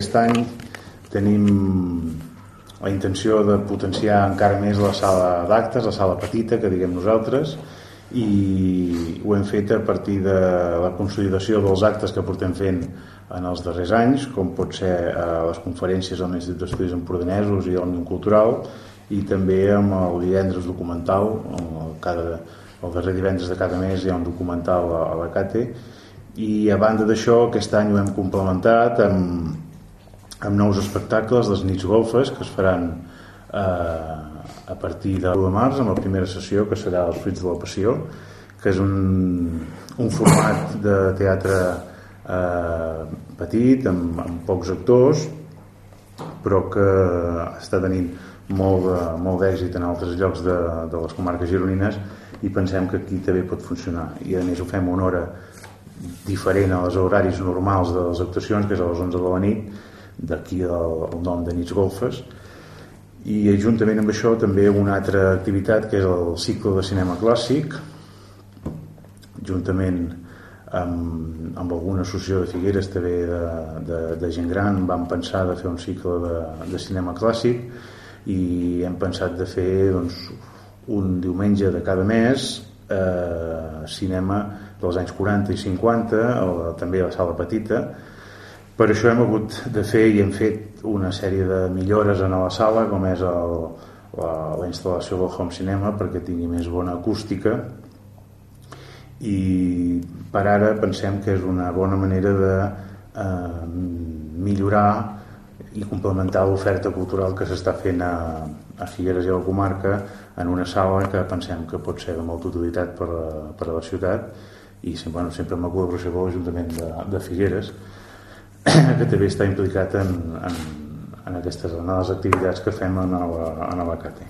Aquest any tenim la intenció de potenciar encara més la sala d'actes, la sala petita, que diguem nosaltres, i ho hem fet a partir de la consolidació dels actes que portem fent en els darrers anys, com pot ser a les conferències amb l'Institut d'Estudis Empordanesos i Òmnium Cultural, i també amb el divendres documental, cada, el darrer divendres de cada mes hi ha un documental a la CATE, i a banda d'això aquest any ho hem complementat amb, amb nous espectacles, les nits golfes, que es faran eh, a partir de l'1 de març, amb la primera sessió, que serà Els fruits de la passió, que és un, un format de teatre eh, petit, amb, amb pocs actors, però que està tenint molt, d'èxit en altres llocs de, de les comarques gironines i pensem que aquí també pot funcionar. I a més ho fem una hora diferent als horaris normals de les actuacions, que és a les 11 de la nit, d'aquí el, el nom de Nits Golfes. I juntament amb això també una altra activitat que és el cicle de cinema clàssic juntament amb, amb alguna associació de Figueres també de, de, de gent gran vam pensar de fer un cicle de, de cinema clàssic i hem pensat de fer doncs, un diumenge de cada mes eh, cinema dels anys 40 i 50 o també a la sala petita per això hem hagut de fer i hem fet una sèrie de millores en la sala, com és el, la, la instal·lació del home cinema perquè tingui més bona acústica. I per ara pensem que és una bona manera de eh, millorar i complementar l'oferta cultural que s'està fent a, a Figueres i a la comarca en una sala que pensem que pot ser de molta utilitat per a, per a la ciutat. I bueno, sempre amb la col·laboració de l'Ajuntament de, de Figueres que també està implicat en, en, en aquestes en les activitats que fem en el, en el CATE.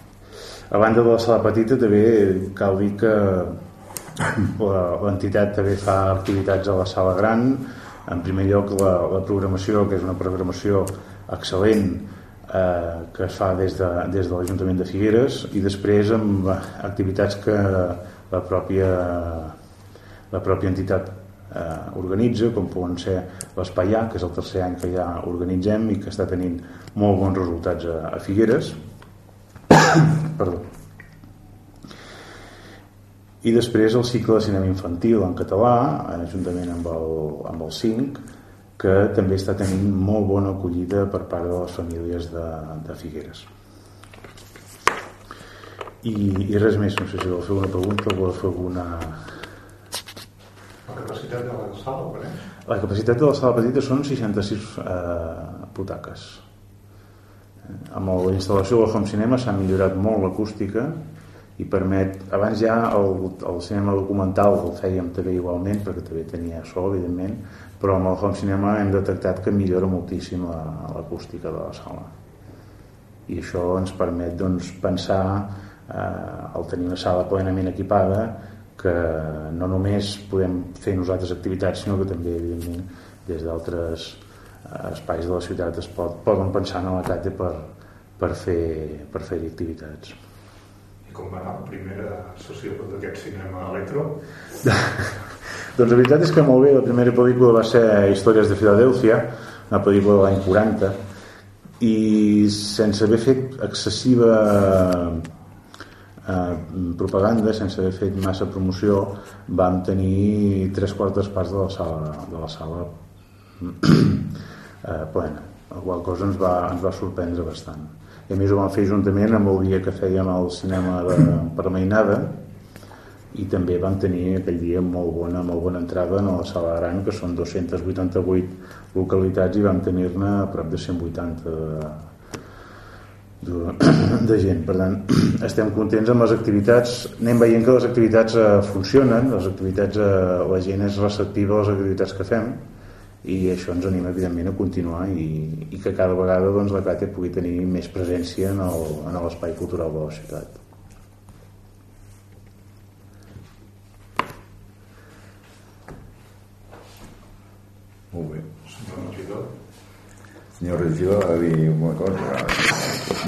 A banda de la sala petita també cal dir que l'entitat també fa activitats a la sala gran en primer lloc la, la programació que és una programació excel·lent eh, que es fa des de, des de l'Ajuntament de Figueres i després amb activitats que la pròpia la pròpia entitat eh, organitza, com poden ser l'Espai A, que és el tercer any que ja organitzem i que està tenint molt bons resultats a, a Figueres. Perdó. I després el cicle de cinema infantil en català, juntament amb el, amb el 5, que també està tenint molt bona acollida per part de les famílies de, de Figueres. I, I res més, no sé si vol fer una pregunta o vol fer alguna, capacitat de la sala, eh? La capacitat de la sala petita són 66 eh, butaques. Eh, amb la instal·lació del home cinema s'ha millorat molt l'acústica i permet, abans ja el, el cinema documental el fèiem també igualment perquè també tenia so evidentment però amb el home cinema hem detectat que millora moltíssim l'acústica de la sala i això ens permet doncs, pensar eh, al tenir una sala plenament equipada que no només podem fer nosaltres activitats sinó que també evidentment des d'altres eh, espais de la ciutat es pot, poden pensar en la CATE per, per fer, per fer activitats i com va anar la primera sessió d'aquest cinema electro? doncs la veritat és que molt bé la primera pel·lícula va ser Històries de Filadèlfia una pel·lícula de l'any 40 i sense haver fet excessiva propaganda sense haver fet massa promoció vam tenir tres quartes parts de la sala, de la sala eh, plena la qual cosa ens va, ens va sorprendre bastant. I a més ho vam fer juntament amb el dia que fèiem el cinema de, per la mainada i també vam tenir aquell dia molt bona, molt bona entrada en la sala gran que són 288 localitats i vam tenir-ne prop de 180 de, de, gent. Per tant, estem contents amb les activitats. Anem veient que les activitats eh, funcionen, les activitats, eh, la gent és receptiva a les activitats que fem i això ens anima evidentment a continuar i, i que cada vegada doncs, la CATE pugui tenir més presència en l'espai cultural de la ciutat. Molt bé. Senyor. Senyor regidor, a dir una cosa.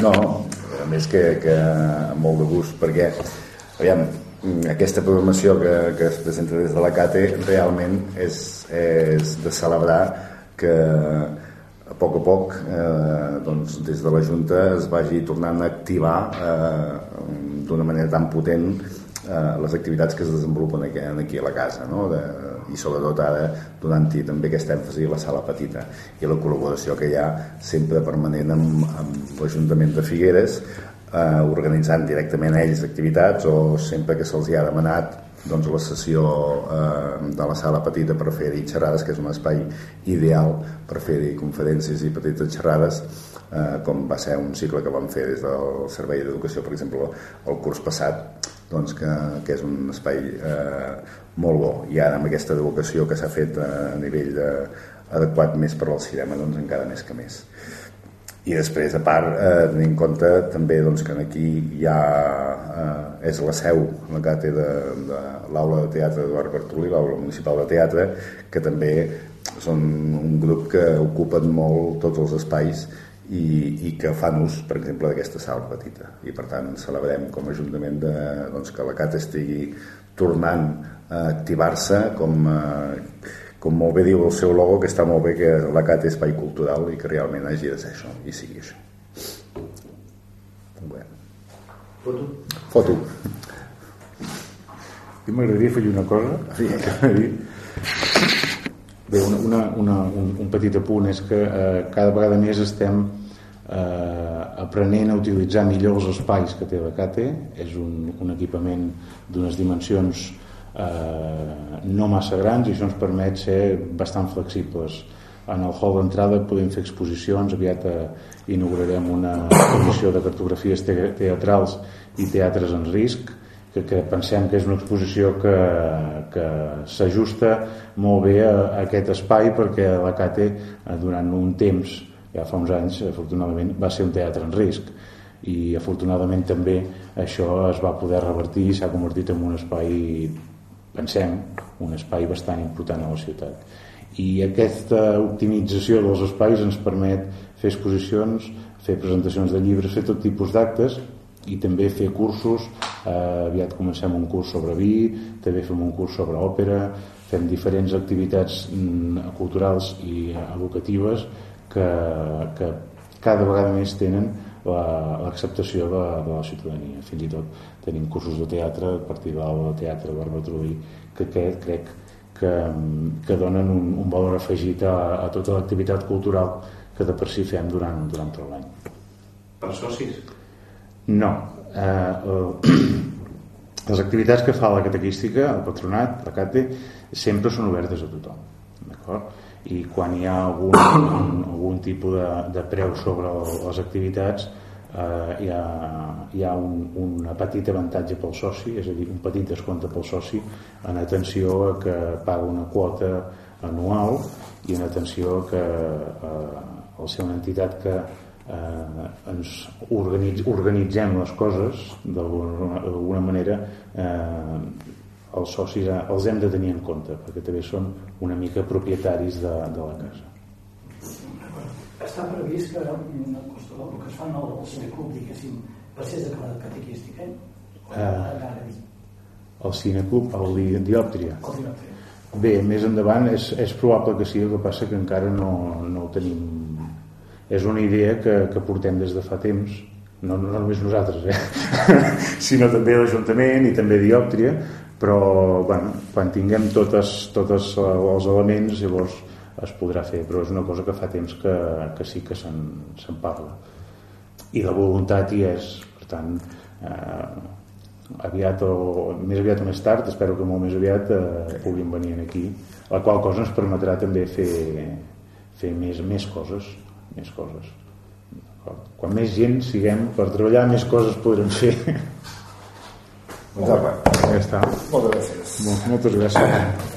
No, a més que, que molt de gust, perquè aviam, aquesta programació que, que es presenta des de la CATE realment és, és de celebrar que a poc a poc eh, doncs, des de la Junta es vagi tornant a activar eh, d'una manera tan potent eh, les activitats que es desenvolupen aquí, aquí a la casa no? de, i sobretot ara donant-hi també aquest èmfasi a la sala petita i la col·laboració que hi ha sempre permanent amb, amb l'Ajuntament de Figueres eh, organitzant directament ells activitats o sempre que se'ls ha demanat doncs, la sessió eh, de la sala petita per fer-hi xerrades, que és un espai ideal per fer-hi conferències i petites xerrades, eh, com va ser un cicle que vam fer des del Servei d'Educació, per exemple, el curs passat, doncs que, que és un espai eh, molt bo. I ara amb aquesta educació que s'ha fet a nivell de, adequat més per al cinema, doncs encara més que més i després a part eh, tenir en compte també doncs, que aquí hi ha eh, és la seu la càtedra de, de l'aula de teatre d'Eduard Bartolí, l'aula municipal de teatre que també són un grup que ocupen molt tots els espais i, i que fan ús, per exemple, d'aquesta sala petita. I per tant celebrem com a Ajuntament de, doncs, que la CAT estigui tornant a activar-se com a, com molt bé diu el seu logo, que està molt bé que la CAT és espai cultural i que realment hagi de ser això, i sigui això. Bé. Foto? Foto. Jo m'agradaria fer una cosa. Sí. Bé, una, una, una, un, un petit apunt és que eh, cada vegada més estem eh, aprenent a utilitzar millor els espais que té la CATE. És un, un equipament d'unes dimensions eh, no massa grans i això ens permet ser bastant flexibles en el hall d'entrada podem fer exposicions aviat eh, inaugurarem una comissió de cartografies te teatrals i teatres en risc que, que pensem que és una exposició que, que s'ajusta molt bé a, a aquest espai perquè la CATE eh, durant un temps ja fa uns anys afortunadament va ser un teatre en risc i afortunadament també això es va poder revertir i s'ha convertit en un espai pensem, un espai bastant important a la ciutat. I aquesta optimització dels espais ens permet fer exposicions, fer presentacions de llibres, fer tot tipus d'actes i també fer cursos, eh, aviat comencem un curs sobre vi, també fem un curs sobre òpera, fem diferents activitats mm, culturals i educatives que, que cada vegada més tenen l'acceptació de, de la ciutadania. Fins i tot tenim cursos de teatre a partir del teatre Barbatruí que, que crec que, que donen un, un valor afegit a, a tota l'activitat cultural que de per si fem durant, durant tot l'any. Per socis? No. Eh, eh, les activitats que fa la catequística, el patronat, la CATE, sempre són obertes a tothom. D'acord? i quan hi ha algun, algun tipus de, de preu sobre les activitats eh, hi ha, hi ha un, un petit avantatge pel soci, és a dir, un petit descompte pel soci en atenció a que paga una quota anual i en atenció a que eh, al ser una entitat que eh, ens organitz, organitzem les coses d'alguna manera eh, els socis els hem de tenir en compte perquè també són una mica propietaris de, de la casa. Està previst que el que es fa nou del cineclub diguéssim passés de la catequística eh? Uh, el cineclub el diòptria. Bé, més endavant és, és probable que sigui el que passa que encara no, no ho tenim. És una idea que, que portem des de fa temps no, no només nosaltres eh? sinó també l'Ajuntament i també Diòptria però bueno, quan tinguem totes, totes els elements llavors es podrà fer però és una cosa que fa temps que, que sí que se'n se parla. I la voluntat hi és per tant eh, aviat o més aviat o més tard espero que molt més aviat eh, puguin venir aquí la qual cosa ens permetrà també fer, fer més, més coses més coses. Quan més gent siguem per treballar més coses podrem fer doncs apa, ja està moltes gràcies moltes gràcies